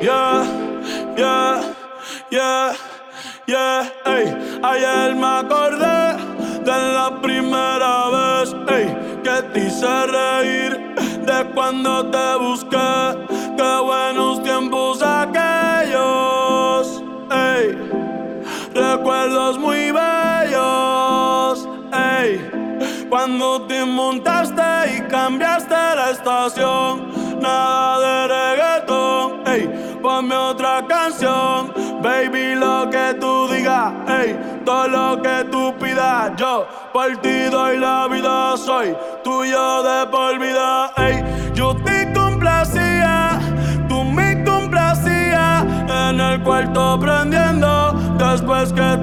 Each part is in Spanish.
yeah, yeah, yeah, ey. Ayer me acordé de la primera vez, ey, que te hice reír, de cuando te busqué, qué buenos tiempos aquellos, ey. Recuerdos muy bellos, ey. Cuando te montaste y cambiaste la estación, nada de reggaetón, ey, otra canción, baby, lo que tú digas, ey, todo lo que tú pidas, yo por ti doy la vida, soy tuyo de por vida, ey, yo te complacía, tú me complacías, en el cuarto prendiendo, después que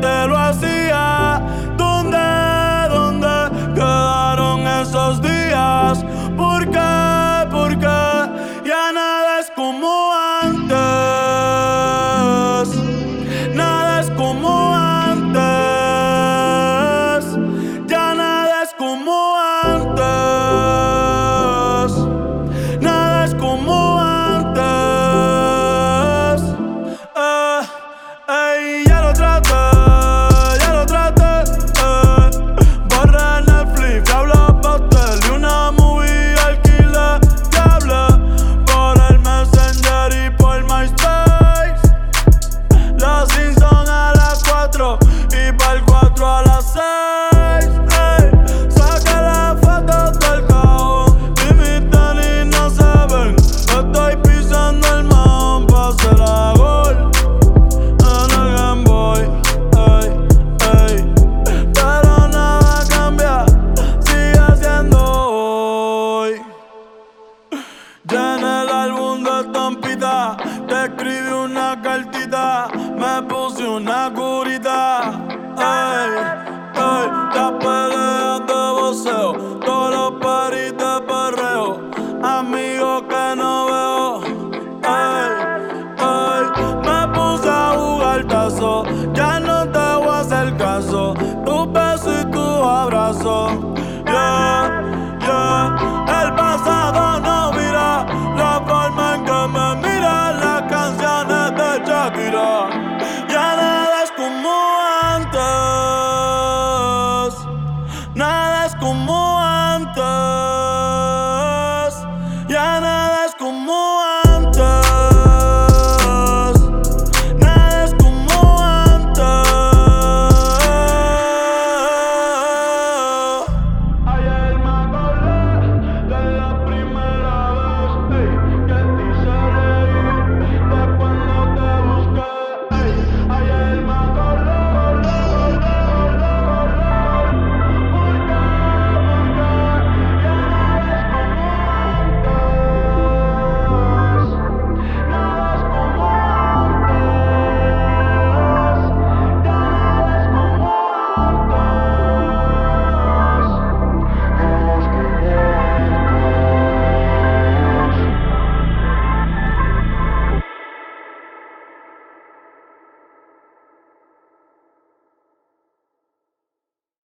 una curita Ey, ey Las peleas de voceo Todos los paris de perreo Amigos que no veo Ey, ey Me puse a jugar tazo Ya no te voy a hacer caso Tu beso y tu abrazo